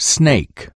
snake.